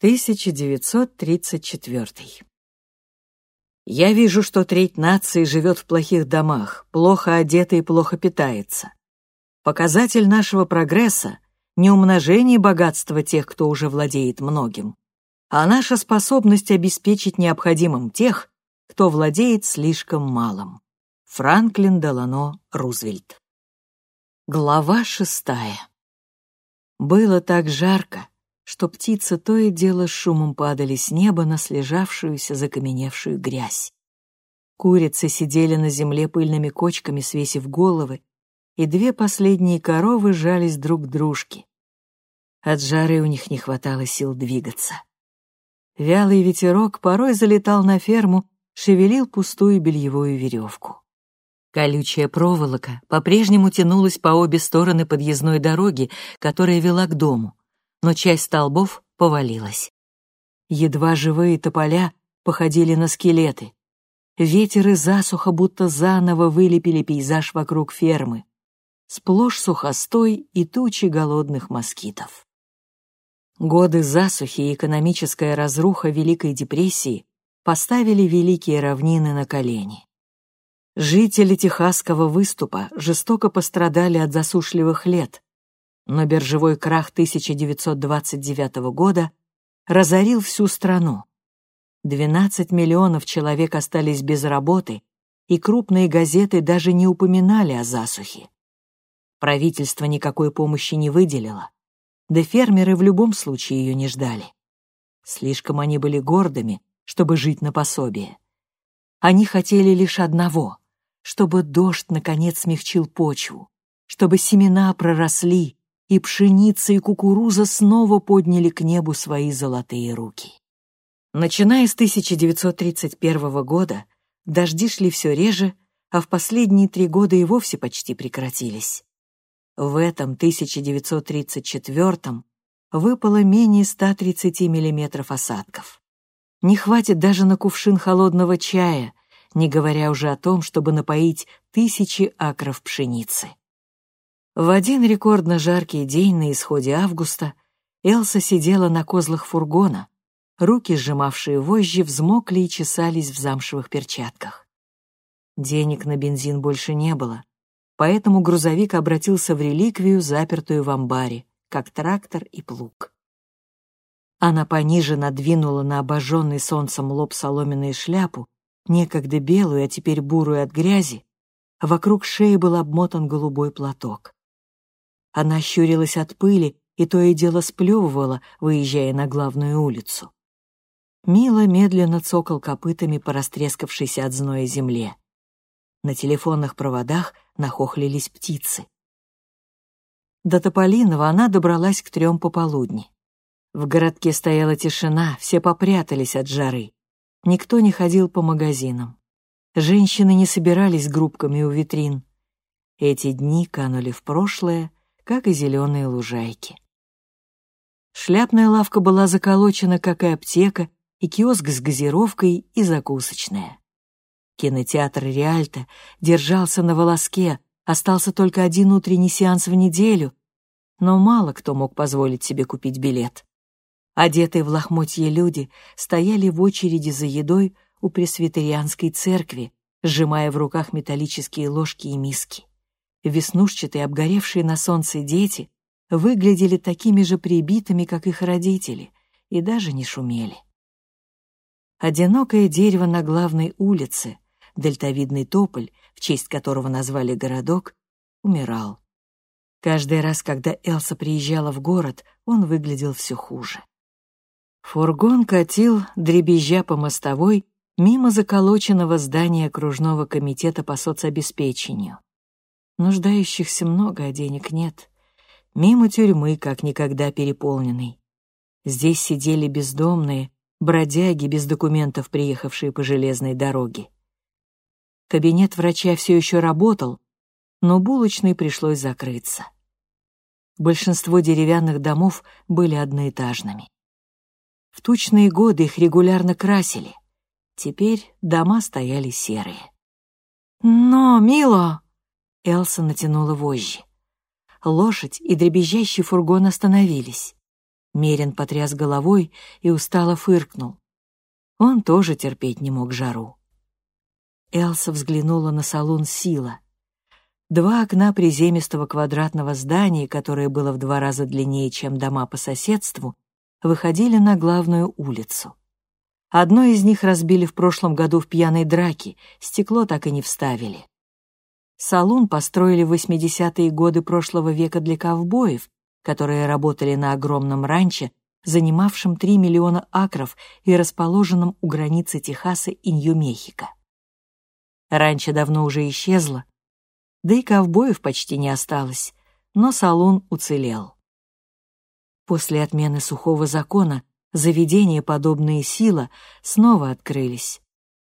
1934. Я вижу, что треть нации живет в плохих домах, плохо одета и плохо питается. Показатель нашего прогресса — не умножение богатства тех, кто уже владеет многим, а наша способность обеспечить необходимым тех, кто владеет слишком малым. Франклин Делано Рузвельт. Глава шестая. Было так жарко, что птицы то и дело с шумом падали с неба на слежавшуюся закаменевшую грязь. Курицы сидели на земле пыльными кочками, свесив головы, и две последние коровы жались друг к дружке. От жары у них не хватало сил двигаться. Вялый ветерок порой залетал на ферму, шевелил пустую бельевую веревку. Колючая проволока по-прежнему тянулась по обе стороны подъездной дороги, которая вела к дому но часть столбов повалилась. Едва живые тополя походили на скелеты. Ветер и засуха будто заново вылепили пейзаж вокруг фермы. Сплошь сухостой и тучи голодных москитов. Годы засухи и экономическая разруха Великой депрессии поставили великие равнины на колени. Жители Техасского выступа жестоко пострадали от засушливых лет, но биржевой крах 1929 года разорил всю страну. 12 миллионов человек остались без работы, и крупные газеты даже не упоминали о засухе. Правительство никакой помощи не выделило, да фермеры в любом случае ее не ждали. Слишком они были гордыми, чтобы жить на пособие. Они хотели лишь одного — чтобы дождь наконец смягчил почву, чтобы семена проросли, и пшеница и кукуруза снова подняли к небу свои золотые руки. Начиная с 1931 года, дожди шли все реже, а в последние три года и вовсе почти прекратились. В этом 1934 выпало менее 130 миллиметров осадков. Не хватит даже на кувшин холодного чая, не говоря уже о том, чтобы напоить тысячи акров пшеницы. В один рекордно жаркий день на исходе августа Элса сидела на козлах фургона, руки, сжимавшие вожжи, взмокли и чесались в замшевых перчатках. Денег на бензин больше не было, поэтому грузовик обратился в реликвию, запертую в амбаре, как трактор и плуг. Она пониже надвинула на обожженный солнцем лоб соломенную шляпу, некогда белую, а теперь бурую от грязи, вокруг шеи был обмотан голубой платок. Она щурилась от пыли и то и дело сплевывала, выезжая на главную улицу. Мила медленно цокал копытами по растрескавшейся от зноя земле. На телефонных проводах нахохлились птицы. До Тополиного она добралась к трем пополудни. В городке стояла тишина, все попрятались от жары. Никто не ходил по магазинам. Женщины не собирались группками у витрин. Эти дни канули в прошлое, как и зеленые лужайки. Шляпная лавка была заколочена, как и аптека, и киоск с газировкой, и закусочная. Кинотеатр «Реальто» держался на волоске, остался только один утренний сеанс в неделю, но мало кто мог позволить себе купить билет. Одетые в лохмотье люди стояли в очереди за едой у пресвитерианской церкви, сжимая в руках металлические ложки и миски веснушчатые, обгоревшие на солнце дети выглядели такими же прибитыми, как их родители, и даже не шумели. Одинокое дерево на главной улице, дельтовидный тополь, в честь которого назвали городок, умирал. Каждый раз, когда Элса приезжала в город, он выглядел все хуже. Фургон катил, дребезжа по мостовой, мимо заколоченного здания окружного комитета по соцобеспечению. Нуждающихся много, а денег нет. Мимо тюрьмы, как никогда переполненной. Здесь сидели бездомные, бродяги без документов, приехавшие по железной дороге. Кабинет врача все еще работал, но булочной пришлось закрыться. Большинство деревянных домов были одноэтажными. В тучные годы их регулярно красили. Теперь дома стояли серые. «Но, Мило!» Элса натянула вожжи. Лошадь и дребезжащий фургон остановились. Мерин потряс головой и устало фыркнул. Он тоже терпеть не мог жару. Элса взглянула на салон Сила. Два окна приземистого квадратного здания, которое было в два раза длиннее, чем дома по соседству, выходили на главную улицу. Одно из них разбили в прошлом году в пьяной драке, стекло так и не вставили. Салун построили в 80-е годы прошлого века для ковбоев, которые работали на огромном ранче, занимавшем 3 миллиона акров и расположенном у границы Техаса и Нью-Мехико. Ранчо давно уже исчезло, да и ковбоев почти не осталось, но салун уцелел. После отмены сухого закона заведения, подобные сила, снова открылись.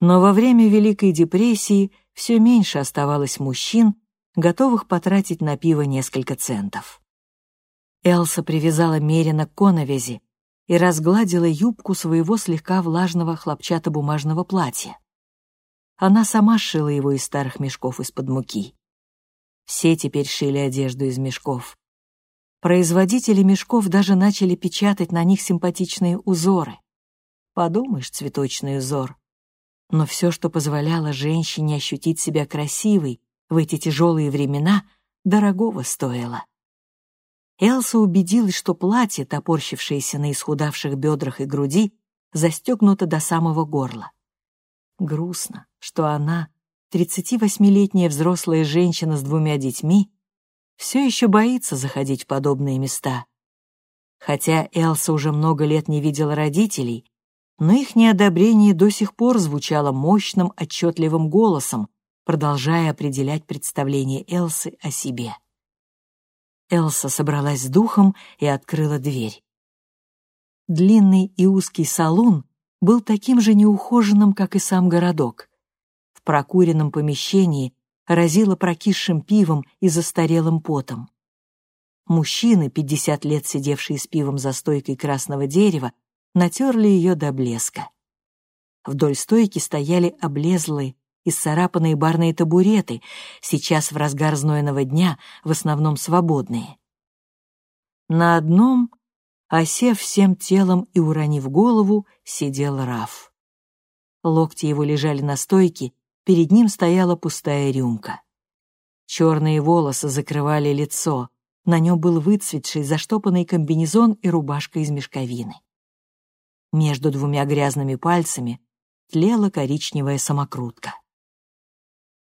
Но во время Великой депрессии все меньше оставалось мужчин, готовых потратить на пиво несколько центов. Элса привязала Мерина к коновязи и разгладила юбку своего слегка влажного хлопчатобумажного платья. Она сама сшила его из старых мешков из-под муки. Все теперь шили одежду из мешков. Производители мешков даже начали печатать на них симпатичные узоры. Подумаешь, цветочный узор. Но все, что позволяло женщине ощутить себя красивой в эти тяжелые времена, дорогого стоило. Элса убедилась, что платье, топорщившееся на исхудавших бедрах и груди, застегнуто до самого горла. Грустно, что она, 38-летняя взрослая женщина с двумя детьми, все еще боится заходить в подобные места. Хотя Элса уже много лет не видела родителей, но их неодобрение до сих пор звучало мощным, отчетливым голосом, продолжая определять представление Элсы о себе. Элса собралась с духом и открыла дверь. Длинный и узкий салон был таким же неухоженным, как и сам городок. В прокуренном помещении разило прокисшим пивом и застарелым потом. Мужчины, пятьдесят лет сидевшие с пивом за стойкой красного дерева, натерли ее до блеска. Вдоль стойки стояли облезлые, исцарапанные барные табуреты, сейчас в разгар знойного дня в основном свободные. На одном, осев всем телом и уронив голову, сидел Раф. Локти его лежали на стойке, перед ним стояла пустая рюмка. Черные волосы закрывали лицо, на нем был выцветший заштопанный комбинезон и рубашка из мешковины. Между двумя грязными пальцами тлела коричневая самокрутка.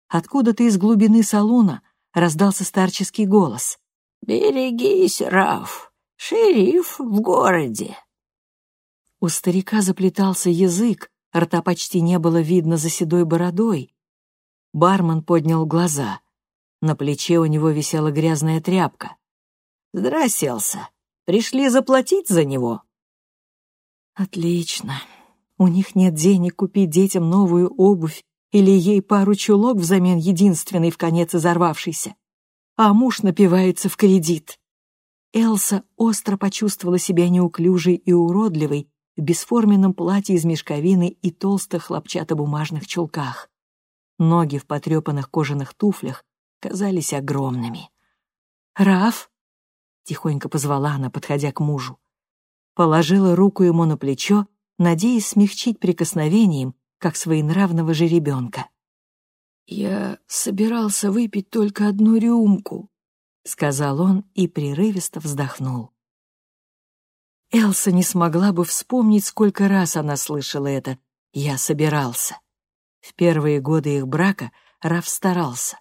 Откуда-то из глубины салона раздался старческий голос. «Берегись, Раф, шериф в городе». У старика заплетался язык, рта почти не было видно за седой бородой. Бармен поднял глаза. На плече у него висела грязная тряпка. «Здрасте, Пришли заплатить за него?» Отлично. У них нет денег купить детям новую обувь или ей пару чулок взамен единственной в конец изорвавшейся. А муж напивается в кредит. Элса остро почувствовала себя неуклюжей и уродливой в бесформенном платье из мешковины и толстых хлопчатобумажных чулках. Ноги в потрепанных кожаных туфлях казались огромными. «Раф?» — тихонько позвала она, подходя к мужу положила руку ему на плечо, надеясь смягчить прикосновением, как своенравного жеребенка. «Я собирался выпить только одну рюмку», — сказал он и прерывисто вздохнул. Элса не смогла бы вспомнить, сколько раз она слышала это «я собирался». В первые годы их брака Раф старался.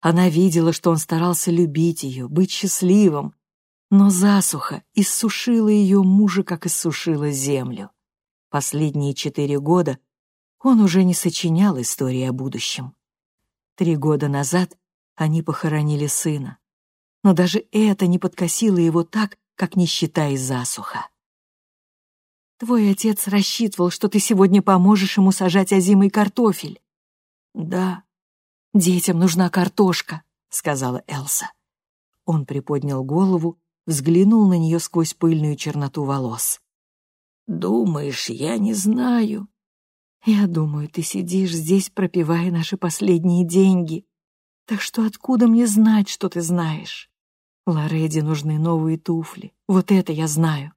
Она видела, что он старался любить ее, быть счастливым, но засуха иссушила ее мужа, как иссушила землю. Последние четыре года он уже не сочинял истории о будущем. Три года назад они похоронили сына. Но даже это не подкосило его так, как нищета и засуха. «Твой отец рассчитывал, что ты сегодня поможешь ему сажать озимый картофель». «Да, детям нужна картошка», — сказала Элса. Он приподнял голову взглянул на нее сквозь пыльную черноту волос. «Думаешь, я не знаю?» «Я думаю, ты сидишь здесь, пропивая наши последние деньги. Так что откуда мне знать, что ты знаешь? Лореди нужны новые туфли. Вот это я знаю.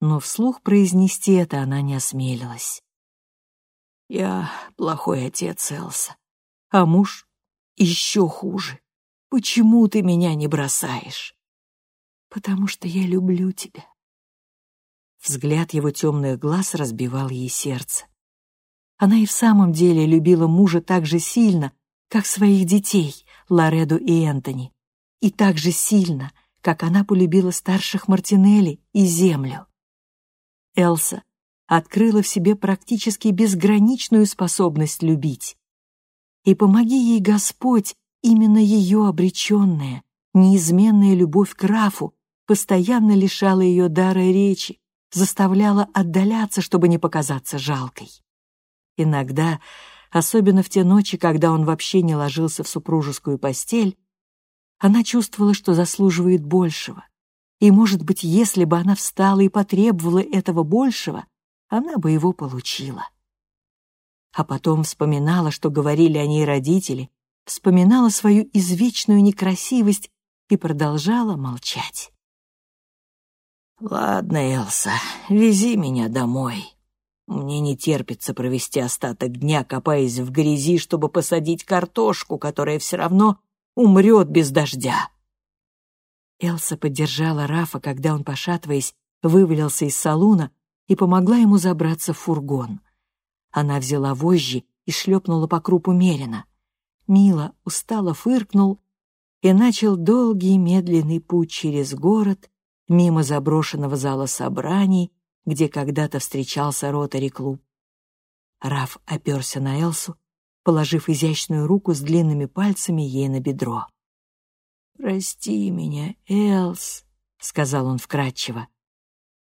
но вслух произнести это она не осмелилась. «Я плохой отец, Элса, а муж еще хуже. Почему ты меня не бросаешь?» «Потому что я люблю тебя». Взгляд его темных глаз разбивал ей сердце. Она и в самом деле любила мужа так же сильно, как своих детей, Лореду и Энтони, и так же сильно, как она полюбила старших Мартинелли и землю. Элса открыла в себе практически безграничную способность любить. И помоги ей Господь, именно ее обреченная, неизменная любовь к Рафу постоянно лишала ее дара речи, заставляла отдаляться, чтобы не показаться жалкой. Иногда, особенно в те ночи, когда он вообще не ложился в супружескую постель, она чувствовала, что заслуживает большего. И, может быть, если бы она встала и потребовала этого большего, она бы его получила. А потом вспоминала, что говорили о ней родители, вспоминала свою извечную некрасивость и продолжала молчать. «Ладно, Элса, вези меня домой. Мне не терпится провести остаток дня, копаясь в грязи, чтобы посадить картошку, которая все равно умрет без дождя». Элса поддержала Рафа, когда он, пошатываясь, вывалился из салуна и помогла ему забраться в фургон. Она взяла вожжи и шлепнула по крупу Мерина. Мила устало фыркнул и начал долгий медленный путь через город, мимо заброшенного зала собраний, где когда-то встречался ротари-клуб. Раф оперся на Элсу, положив изящную руку с длинными пальцами ей на бедро. «Прости меня, Элс», — сказал он вкратчиво.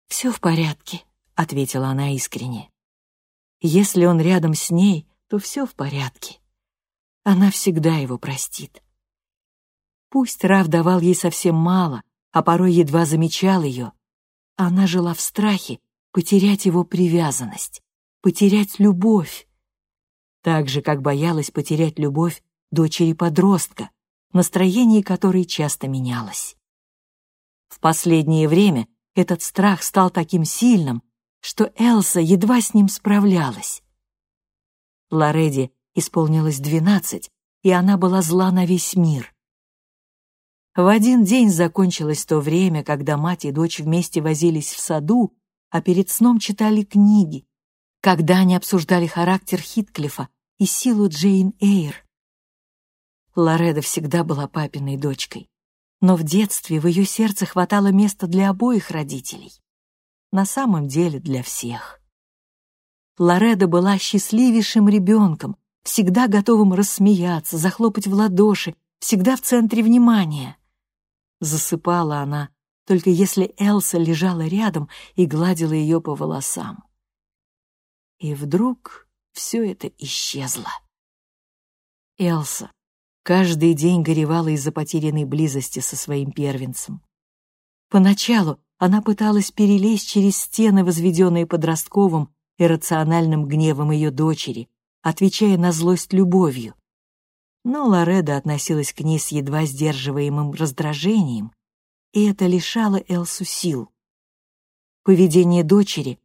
«Все в порядке», — ответила она искренне. «Если он рядом с ней, то все в порядке. Она всегда его простит». Пусть Рав давал ей совсем мало, а порой едва замечал ее, она жила в страхе потерять его привязанность, потерять любовь. Так же, как боялась потерять любовь дочери-подростка, настроение которой часто менялось. В последнее время этот страх стал таким сильным, что Элса едва с ним справлялась. Лореди исполнилось двенадцать, и она была зла на весь мир. В один день закончилось то время, когда мать и дочь вместе возились в саду, а перед сном читали книги, когда они обсуждали характер Хитклифа и силу Джейн Эйр, Лореда всегда была папиной дочкой, но в детстве в ее сердце хватало места для обоих родителей. На самом деле для всех. Лореда была счастливейшим ребенком, всегда готовым рассмеяться, захлопать в ладоши, всегда в центре внимания. Засыпала она, только если Элса лежала рядом и гладила ее по волосам. И вдруг все это исчезло. Элса, каждый день горевала из-за потерянной близости со своим первенцем. Поначалу она пыталась перелезть через стены, возведенные подростковым иррациональным гневом ее дочери, отвечая на злость любовью. Но Лореда относилась к ней с едва сдерживаемым раздражением, и это лишало Элсу сил. Поведение дочери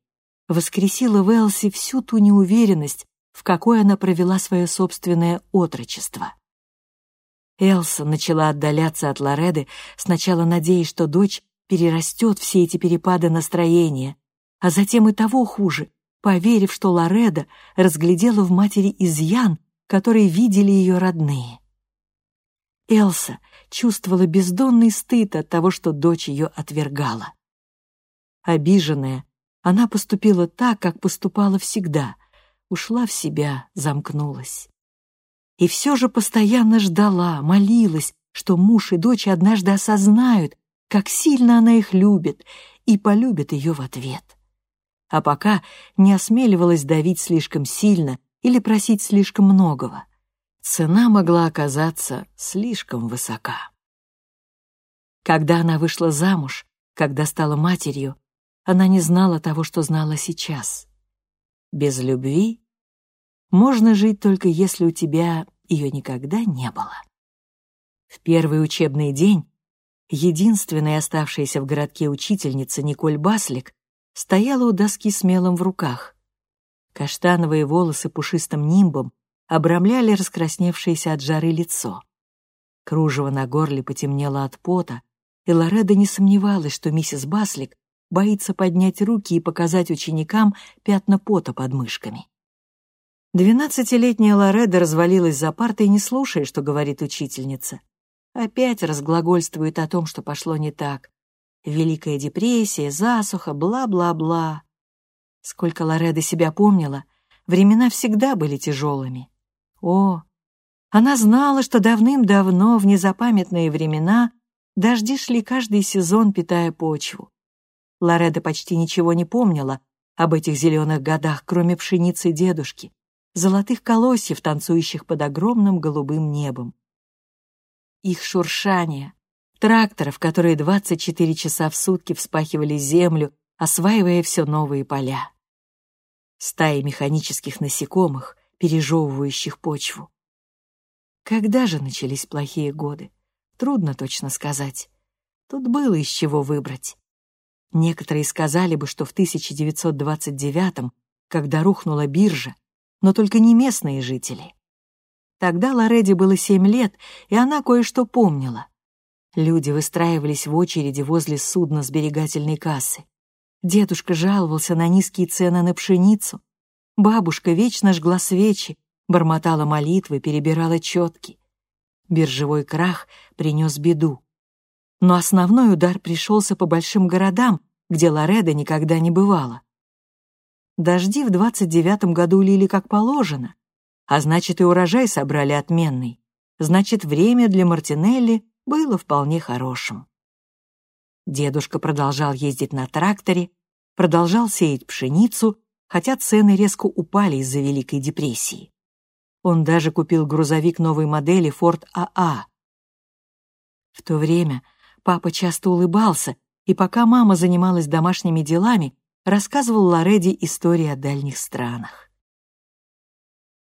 воскресило в Элсе всю ту неуверенность, в какой она провела свое собственное отрочество. Элса начала отдаляться от Лореды, сначала надеясь, что дочь перерастет все эти перепады настроения, а затем и того хуже, поверив, что Лореда разглядела в матери изъян, который видели ее родные. Элса чувствовала бездонный стыд от того, что дочь ее отвергала. Обиженная, она поступила так, как поступала всегда, ушла в себя, замкнулась и все же постоянно ждала, молилась, что муж и дочь однажды осознают, как сильно она их любит, и полюбят ее в ответ. А пока не осмеливалась давить слишком сильно или просить слишком многого. Цена могла оказаться слишком высока. Когда она вышла замуж, когда стала матерью, она не знала того, что знала сейчас. Без любви можно жить только если у тебя ее никогда не было. В первый учебный день единственная оставшаяся в городке учительница Николь Баслик стояла у доски с мелом в руках. Каштановые волосы пушистым нимбом обрамляли раскрасневшееся от жары лицо. Кружево на горле потемнело от пота, и Лореда не сомневалась, что миссис Баслик боится поднять руки и показать ученикам пятна пота под мышками. Двенадцатилетняя Лореда развалилась за партой, не слушая, что говорит учительница. Опять разглагольствует о том, что пошло не так. Великая депрессия, засуха, бла-бла-бла. Сколько Лореда себя помнила, времена всегда были тяжелыми. О, она знала, что давным-давно, в незапамятные времена, дожди шли каждый сезон, питая почву. Лореда почти ничего не помнила об этих зеленых годах, кроме пшеницы дедушки, золотых колосьев, танцующих под огромным голубым небом. Их шуршание, тракторов, которые 24 часа в сутки вспахивали землю, осваивая все новые поля. Стаи механических насекомых, пережевывающих почву. Когда же начались плохие годы? Трудно точно сказать. Тут было из чего выбрать. Некоторые сказали бы, что в 1929 когда рухнула биржа, но только не местные жители. Тогда Лореди было семь лет, и она кое-что помнила. Люди выстраивались в очереди возле судна сберегательной кассы. Дедушка жаловался на низкие цены на пшеницу. Бабушка вечно жгла свечи, бормотала молитвы, перебирала четки. Биржевой крах принес беду. Но основной удар пришелся по большим городам, где Лореда никогда не бывала. Дожди в двадцать девятом году лили как положено, а значит, и урожай собрали отменный. Значит, время для Мартинелли было вполне хорошим. Дедушка продолжал ездить на тракторе, продолжал сеять пшеницу, хотя цены резко упали из-за Великой депрессии. Он даже купил грузовик новой модели Ford AA. В то время папа часто улыбался, и пока мама занималась домашними делами, рассказывал Лореди истории о дальних странах.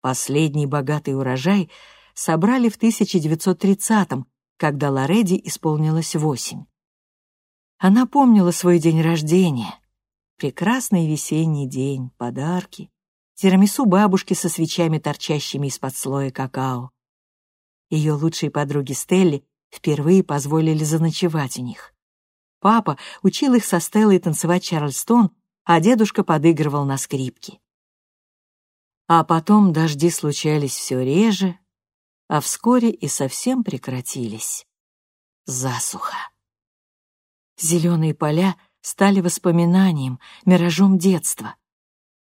Последний богатый урожай собрали в 1930-м, когда Лореди исполнилось восемь. Она помнила свой день рождения. Прекрасный весенний день, подарки, тирамису бабушки со свечами, торчащими из-под слоя какао. Ее лучшие подруги Стелли впервые позволили заночевать у них. Папа учил их со Стеллой танцевать Чарльстон а дедушка подыгрывал на скрипке. А потом дожди случались все реже, а вскоре и совсем прекратились. Засуха. Зеленые поля стали воспоминанием, миражом детства.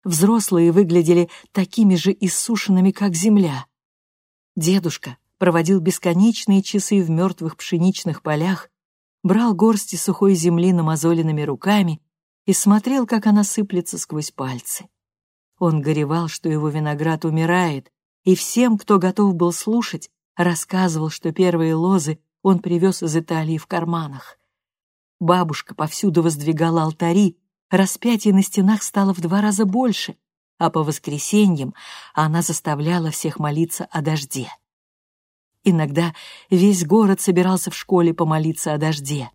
Взрослые выглядели такими же иссушенными, как земля. Дедушка проводил бесконечные часы в мертвых пшеничных полях, брал горсти сухой земли намазоленными руками и смотрел, как она сыплется сквозь пальцы. Он горевал, что его виноград умирает, и всем, кто готов был слушать, рассказывал, что первые лозы он привез из Италии в карманах. Бабушка повсюду воздвигала алтари, распятий на стенах стало в два раза больше, а по воскресеньям она заставляла всех молиться о дожде. Иногда весь город собирался в школе помолиться о дожде.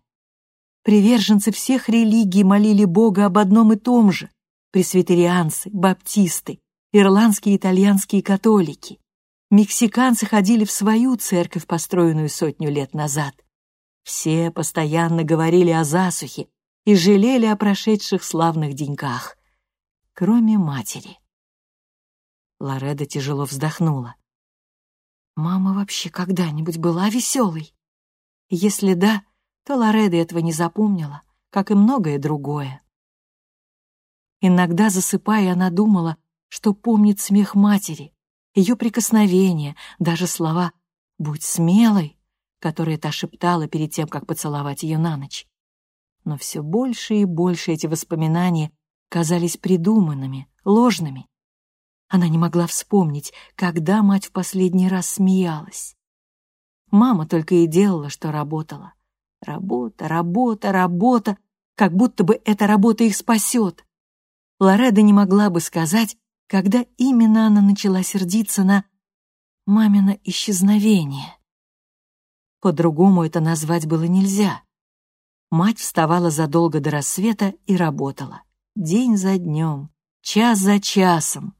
Приверженцы всех религий молили Бога об одном и том же — пресвитерианцы, баптисты, ирландские и итальянские католики. Мексиканцы ходили в свою церковь, построенную сотню лет назад. Все постоянно говорили о засухе и жалели о прошедших славных деньках, кроме матери. Лореда тяжело вздохнула. «Мама вообще когда-нибудь была веселой? Если да, то Лореда этого не запомнила, как и многое другое. Иногда, засыпая, она думала, что помнит смех матери, ее прикосновения, даже слова «будь смелой», которые та шептала перед тем, как поцеловать ее на ночь. Но все больше и больше эти воспоминания казались придуманными, ложными. Она не могла вспомнить, когда мать в последний раз смеялась. Мама только и делала, что работала. Работа, работа, работа, как будто бы эта работа их спасет. Лореда не могла бы сказать, когда именно она начала сердиться на мамино исчезновение. По-другому это назвать было нельзя. Мать вставала задолго до рассвета и работала. День за днем, час за часом.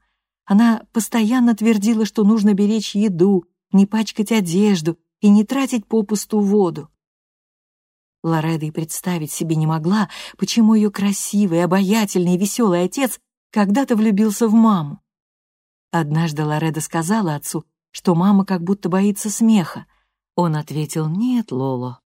Она постоянно твердила, что нужно беречь еду, не пачкать одежду и не тратить попусту воду. Лореда и представить себе не могла, почему ее красивый, обаятельный и веселый отец когда-то влюбился в маму. Однажды Лореда сказала отцу, что мама как будто боится смеха. Он ответил «Нет, Лоло».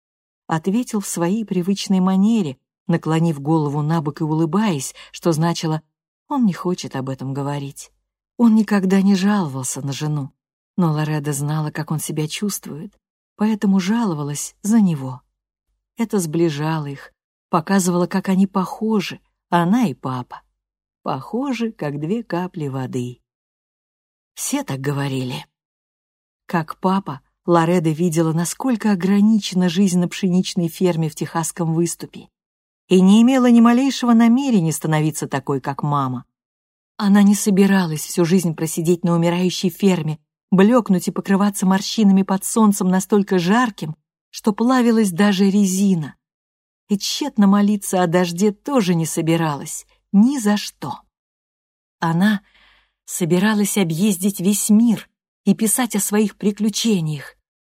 Ответил в своей привычной манере, наклонив голову на бок и улыбаясь, что значило «Он не хочет об этом говорить». Он никогда не жаловался на жену, но Лореда знала, как он себя чувствует, поэтому жаловалась за него. Это сближало их, показывало, как они похожи, она и папа. Похожи, как две капли воды. Все так говорили. Как папа, Лореда видела, насколько ограничена жизнь на пшеничной ферме в Техасском выступе, и не имела ни малейшего намерения становиться такой, как мама. Она не собиралась всю жизнь просидеть на умирающей ферме, блекнуть и покрываться морщинами под солнцем настолько жарким, что плавилась даже резина. И тщетно молиться о дожде тоже не собиралась, ни за что. Она собиралась объездить весь мир и писать о своих приключениях.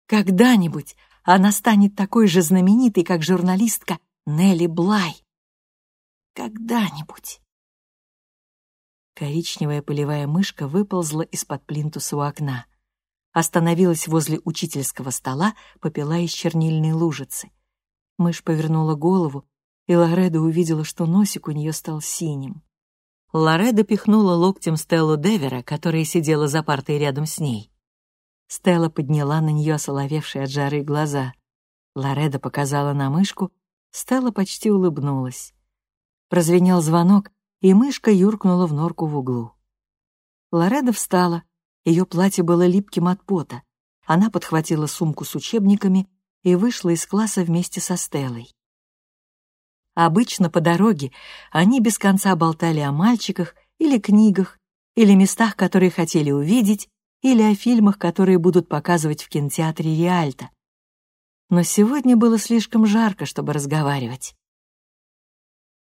Когда-нибудь она станет такой же знаменитой, как журналистка Нелли Блай. Когда-нибудь. Коричневая полевая мышка выползла из-под плинтуса у окна. Остановилась возле учительского стола, попила из чернильной лужицы. Мышь повернула голову, и Лореда увидела, что носик у нее стал синим. Лореда пихнула локтем Стеллу Девера, которая сидела за партой рядом с ней. Стелла подняла на нее осоловевшие от жары глаза. Лореда показала на мышку, Стелла почти улыбнулась. Прозвенел звонок, и мышка юркнула в норку в углу. Лореда встала, ее платье было липким от пота. Она подхватила сумку с учебниками и вышла из класса вместе со Стеллой. Обычно по дороге они без конца болтали о мальчиках или книгах, или местах, которые хотели увидеть, или о фильмах, которые будут показывать в кинотеатре Риальто. Но сегодня было слишком жарко, чтобы разговаривать.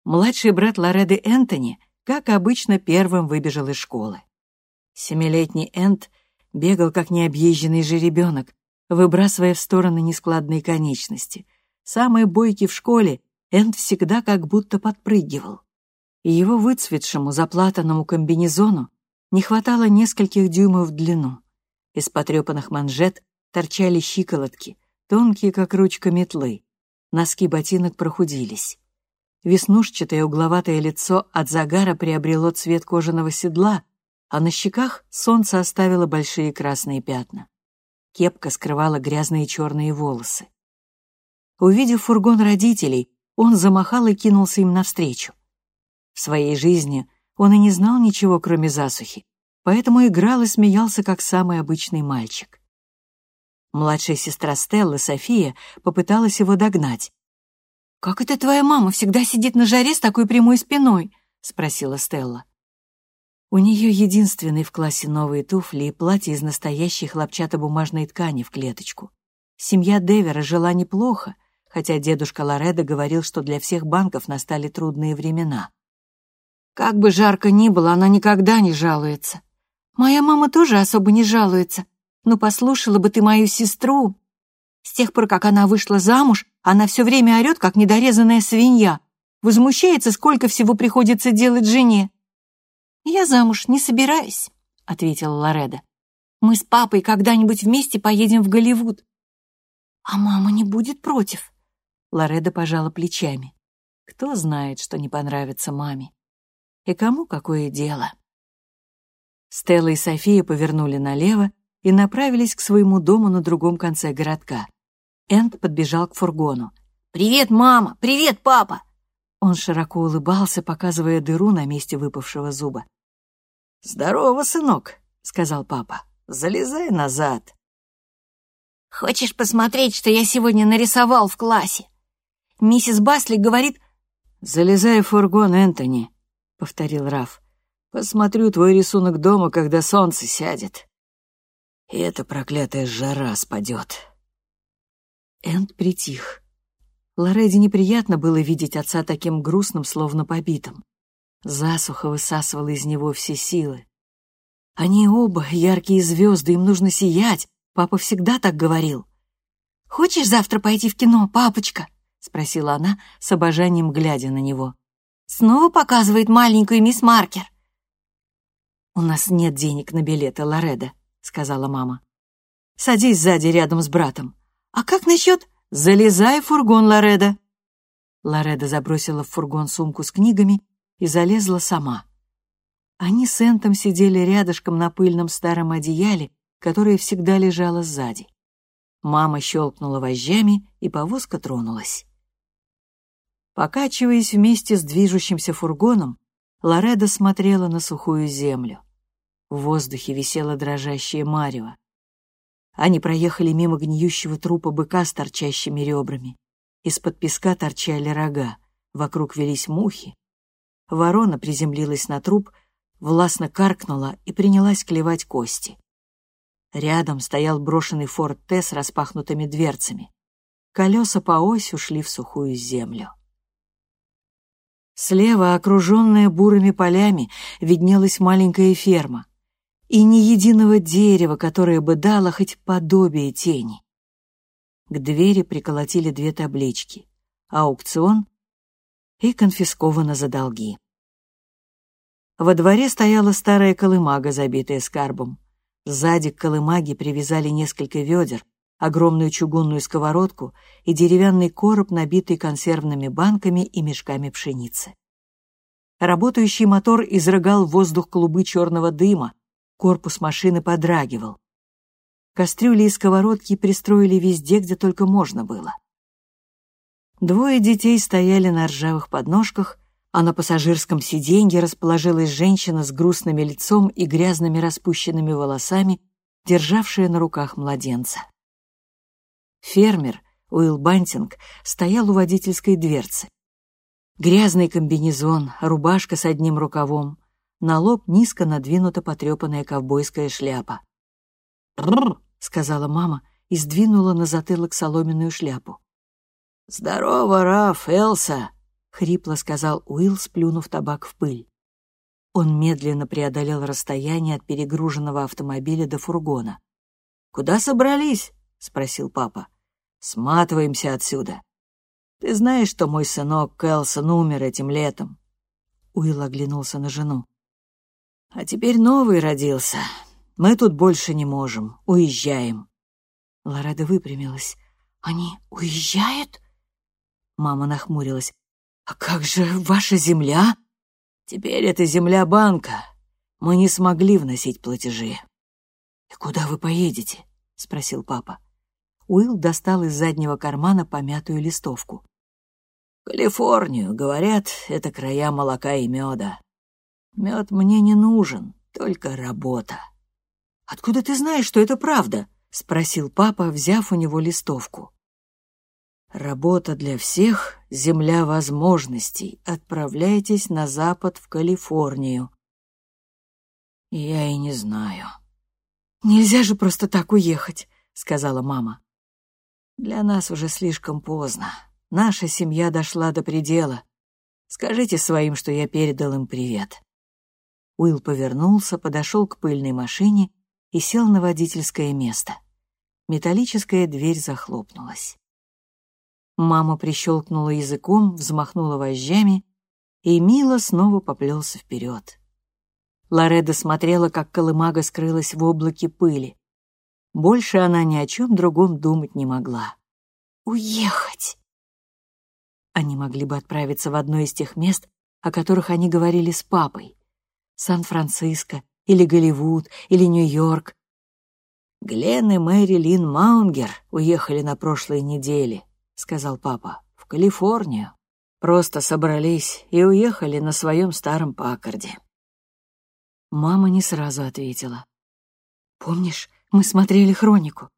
Младший брат Лореды Энтони, как обычно, первым выбежал из школы. Семилетний Энт бегал, как необъезженный жеребенок, выбрасывая в стороны нескладные конечности. Самый бойкий в школе Энд всегда как будто подпрыгивал. И его выцветшему заплатанному комбинезону не хватало нескольких дюймов в длину. Из потрепанных манжет торчали щиколотки, тонкие, как ручка метлы. Носки ботинок прохудились. Веснушчатое угловатое лицо от загара приобрело цвет кожаного седла, а на щеках солнце оставило большие красные пятна. Кепка скрывала грязные черные волосы. Увидев фургон родителей, он замахал и кинулся им навстречу. В своей жизни он и не знал ничего, кроме засухи, поэтому играл и смеялся, как самый обычный мальчик. Младшая сестра Стелла, София, попыталась его догнать. «Как это твоя мама всегда сидит на жаре с такой прямой спиной?» — спросила Стелла. У нее единственный в классе новые туфли и платье из настоящей хлопчатобумажной ткани в клеточку. Семья Девера жила неплохо, хотя дедушка Лоредо говорил, что для всех банков настали трудные времена. Как бы жарко ни было, она никогда не жалуется. Моя мама тоже особо не жалуется. Но послушала бы ты мою сестру. С тех пор, как она вышла замуж, она все время орет, как недорезанная свинья. Возмущается, сколько всего приходится делать жене. «Я замуж не собираюсь», — ответила Лореда. «Мы с папой когда-нибудь вместе поедем в Голливуд». «А мама не будет против?» Лореда пожала плечами. Кто знает, что не понравится маме? И кому какое дело? Стелла и София повернули налево и направились к своему дому на другом конце городка. Энд подбежал к фургону. «Привет, мама! Привет, папа!» Он широко улыбался, показывая дыру на месте выпавшего зуба. «Здорово, сынок», — сказал папа. «Залезай назад». «Хочешь посмотреть, что я сегодня нарисовал в классе?» Миссис Басли говорит... «Залезай в фургон, Энтони», — повторил Раф. «Посмотрю твой рисунок дома, когда солнце сядет. И эта проклятая жара спадет». Энд притих. Лореди неприятно было видеть отца таким грустным, словно побитым. Засуха высасывала из него все силы. Они оба яркие звезды, им нужно сиять. Папа всегда так говорил. «Хочешь завтра пойти в кино, папочка?» — спросила она, с обожанием глядя на него. «Снова показывает маленькую мисс Маркер». «У нас нет денег на билеты, Лореда», — сказала мама. «Садись сзади рядом с братом». «А как насчет...» «Залезай в фургон, Лореда». Лореда забросила в фургон сумку с книгами и залезла сама. Они с Энтом сидели рядышком на пыльном старом одеяле, которое всегда лежало сзади. Мама щелкнула вожжами, и повозка тронулась. Покачиваясь вместе с движущимся фургоном, Лореда смотрела на сухую землю. В воздухе висело дрожащее марево. Они проехали мимо гниющего трупа быка с торчащими ребрами. Из-под песка торчали рога, вокруг велись мухи. Ворона приземлилась на труп, властно каркнула и принялась клевать кости. Рядом стоял брошенный форт Т с распахнутыми дверцами. Колеса по оси ушли в сухую землю. Слева, окруженная бурыми полями, виднелась маленькая ферма. И ни единого дерева, которое бы дало хоть подобие тени. К двери приколотили две таблички «Аукцион» и «Конфисковано за долги». Во дворе стояла старая колымага, забитая скарбом. Сзади к колымаге привязали несколько ведер, огромную чугунную сковородку и деревянный короб, набитый консервными банками и мешками пшеницы. Работающий мотор изрыгал в воздух клубы черного дыма, корпус машины подрагивал. Кастрюли и сковородки пристроили везде, где только можно было. Двое детей стояли на ржавых подножках, а на пассажирском сиденье расположилась женщина с грустным лицом и грязными распущенными волосами, державшая на руках младенца. Фермер Уилл Бантинг стоял у водительской дверцы. Грязный комбинезон, рубашка с одним рукавом, на лоб низко надвинута потрепанная ковбойская шляпа. «Рррр!» — сказала мама и сдвинула на затылок соломенную шляпу. «Здорово, Раф, Элса!» — хрипло сказал Уилл, сплюнув табак в пыль. Он медленно преодолел расстояние от перегруженного автомобиля до фургона. «Куда собрались?» — спросил папа. «Сматываемся отсюда. Ты знаешь, что мой сынок Кэлсон умер этим летом?» Уилл оглянулся на жену. «А теперь новый родился. Мы тут больше не можем. Уезжаем». Лореда выпрямилась. «Они уезжают?» Мама нахмурилась. «А как же ваша земля?» «Теперь это земля банка. Мы не смогли вносить платежи». «И куда вы поедете?» — спросил папа. Уилл достал из заднего кармана помятую листовку. «Калифорнию, говорят, это края молока и меда. Мед мне не нужен, только работа». «Откуда ты знаешь, что это правда?» — спросил папа, взяв у него листовку. Работа для всех, земля возможностей. Отправляйтесь на запад в Калифорнию. Я и не знаю. Нельзя же просто так уехать, сказала мама. Для нас уже слишком поздно. Наша семья дошла до предела. Скажите своим, что я передал им привет. Уилл повернулся, подошел к пыльной машине и сел на водительское место. Металлическая дверь захлопнулась. Мама прищелкнула языком, взмахнула вожжами, и Мила снова поплелся вперед. Лореда смотрела, как колымага скрылась в облаке пыли. Больше она ни о чем другом думать не могла. «Уехать!» Они могли бы отправиться в одно из тех мест, о которых они говорили с папой. Сан-Франциско, или Голливуд, или Нью-Йорк. Глен и Мэри Лин Маунгер уехали на прошлой неделе сказал папа, — «в Калифорнию. Просто собрались и уехали на своем старом Паккарде». Мама не сразу ответила. «Помнишь, мы смотрели хронику?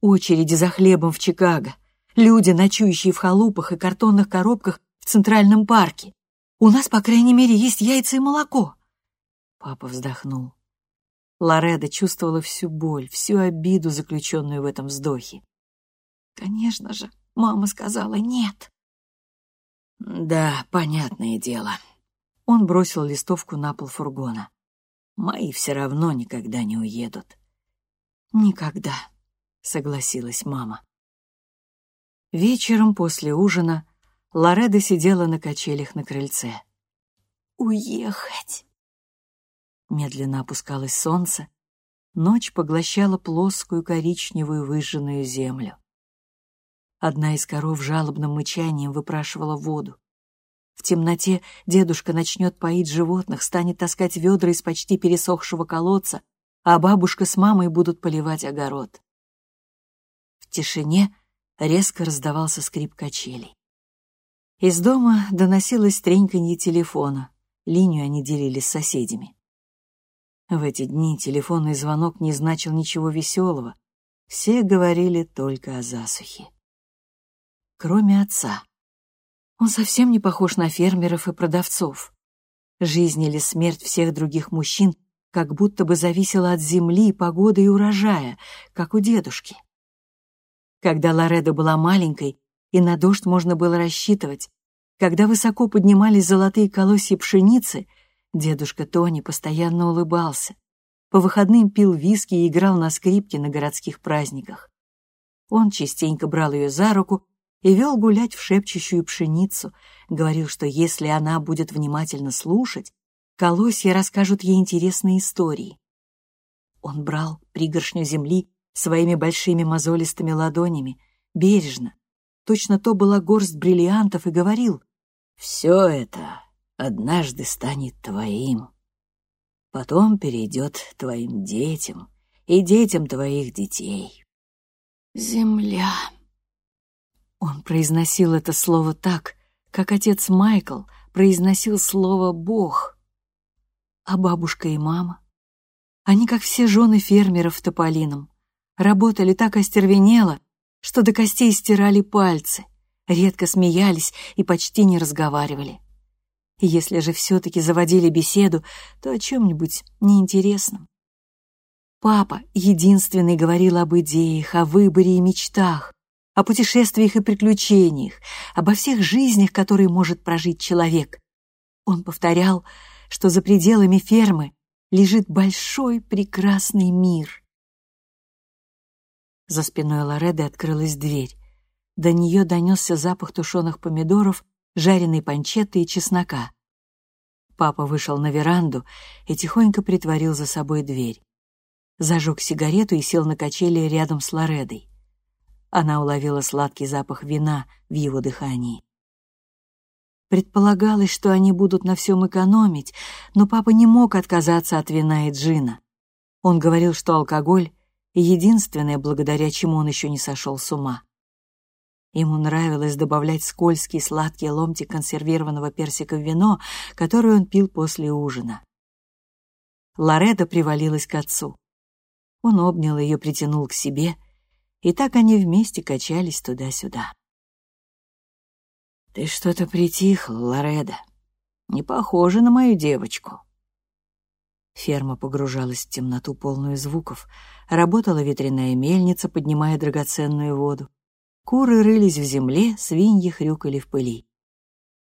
Очереди за хлебом в Чикаго, люди, ночующие в халупах и картонных коробках в Центральном парке. У нас, по крайней мере, есть яйца и молоко». Папа вздохнул. Лореда чувствовала всю боль, всю обиду, заключенную в этом вздохе. «Конечно же, Мама сказала нет. Да, понятное дело. Он бросил листовку на пол фургона. «Мои все равно никогда не уедут». «Никогда», — согласилась мама. Вечером после ужина Лореда сидела на качелях на крыльце. «Уехать!» Медленно опускалось солнце, ночь поглощала плоскую коричневую выжженную землю. Одна из коров жалобным мычанием выпрашивала воду. В темноте дедушка начнет поить животных, станет таскать ведра из почти пересохшего колодца, а бабушка с мамой будут поливать огород. В тишине резко раздавался скрип качелей. Из дома доносилось треньканье телефона. Линию они делили с соседями. В эти дни телефонный звонок не значил ничего веселого. Все говорили только о засухе. Кроме отца. Он совсем не похож на фермеров и продавцов. Жизнь или смерть всех других мужчин как будто бы зависела от земли, погоды и урожая, как у дедушки. Когда Лоредо была маленькой, и на дождь можно было рассчитывать, когда высоко поднимались золотые колосья пшеницы — Дедушка Тони постоянно улыбался. По выходным пил виски и играл на скрипке на городских праздниках. Он частенько брал ее за руку и вел гулять в шепчущую пшеницу, говорил, что если она будет внимательно слушать, колосья расскажут ей интересные истории. Он брал пригоршню земли своими большими мозолистыми ладонями, бережно. Точно то была горсть бриллиантов и говорил, «Все это однажды станет твоим. Потом перейдет твоим детям и детям твоих детей. Земля. Он произносил это слово так, как отец Майкл произносил слово «Бог». А бабушка и мама? Они, как все жены фермеров в Тополином, работали так остервенело, что до костей стирали пальцы, редко смеялись и почти не разговаривали. Если же все-таки заводили беседу, то о чем-нибудь неинтересном. Папа единственный говорил об идеях, о выборе и мечтах, о путешествиях и приключениях, обо всех жизнях, которые может прожить человек. Он повторял, что за пределами фермы лежит большой прекрасный мир. За спиной Лореды открылась дверь. До нее донесся запах тушеных помидоров жареной панчетты и чеснока. Папа вышел на веранду и тихонько притворил за собой дверь. Зажег сигарету и сел на качели рядом с Лоредой. Она уловила сладкий запах вина в его дыхании. Предполагалось, что они будут на всем экономить, но папа не мог отказаться от вина и джина. Он говорил, что алкоголь — единственное, благодаря чему он еще не сошел с ума. Ему нравилось добавлять скользкий сладкий ломтик консервированного персика в вино, которое он пил после ужина. Лоредо привалилась к отцу. Он обнял ее, притянул к себе, и так они вместе качались туда-сюда. «Ты что-то притихла, Лоредо. Не похожа на мою девочку». Ферма погружалась в темноту, полную звуков. Работала ветряная мельница, поднимая драгоценную воду. Куры рылись в земле, свиньи хрюкали в пыли.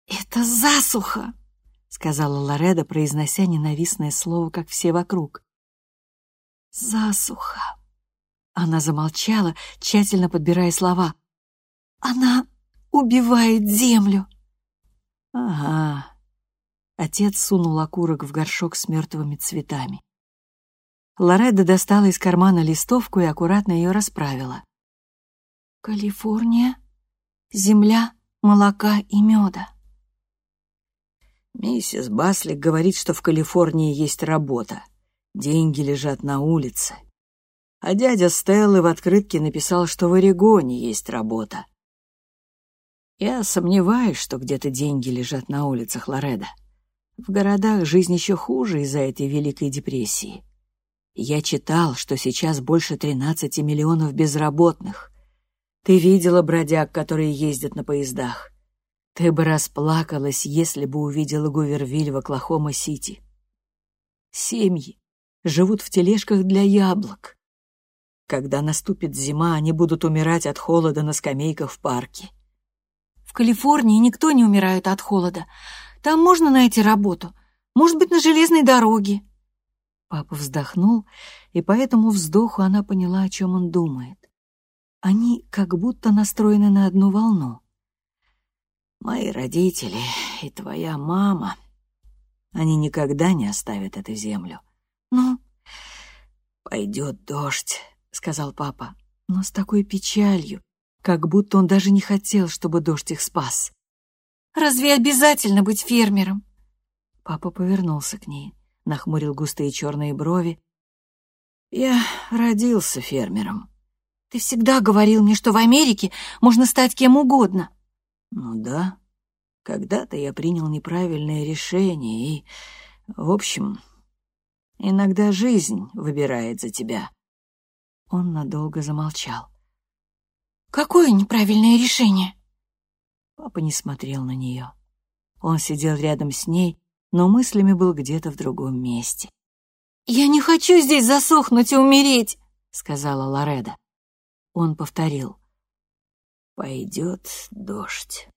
«Это засуха!» — сказала Лореда, произнося ненавистное слово, как все вокруг. «Засуха!» Она замолчала, тщательно подбирая слова. «Она убивает землю!» «Ага». Отец сунул окурок в горшок с мертвыми цветами. Лореда достала из кармана листовку и аккуратно ее расправила. Калифорния, земля молока и меда. Миссис Баслик говорит, что в Калифорнии есть работа. Деньги лежат на улице. А дядя Стеллы в открытке написал, что в Орегоне есть работа. Я сомневаюсь, что где-то деньги лежат на улицах Лореда. В городах жизнь еще хуже из-за этой Великой депрессии. Я читал, что сейчас больше 13 миллионов безработных. Ты видела бродяг, которые ездят на поездах. Ты бы расплакалась, если бы увидела Гувервиль в Оклахома-Сити. Семьи живут в тележках для яблок. Когда наступит зима, они будут умирать от холода на скамейках в парке. В Калифорнии никто не умирает от холода. Там можно найти работу. Может быть, на железной дороге». Папа вздохнул, и по этому вздоху она поняла, о чем он думает. Они как будто настроены на одну волну. «Мои родители и твоя мама, они никогда не оставят эту землю». «Ну?» «Пойдет дождь», — сказал папа, но с такой печалью, как будто он даже не хотел, чтобы дождь их спас. «Разве обязательно быть фермером?» Папа повернулся к ней нахмурил густые черные брови. «Я родился фермером». «Ты всегда говорил мне, что в Америке можно стать кем угодно». «Ну да. Когда-то я принял неправильное решение, и, в общем, иногда жизнь выбирает за тебя». Он надолго замолчал. «Какое неправильное решение?» Папа не смотрел на нее. Он сидел рядом с ней, но мыслями был где-то в другом месте. «Я не хочу здесь засохнуть и умереть», — сказала Лореда. Он повторил. «Пойдет дождь».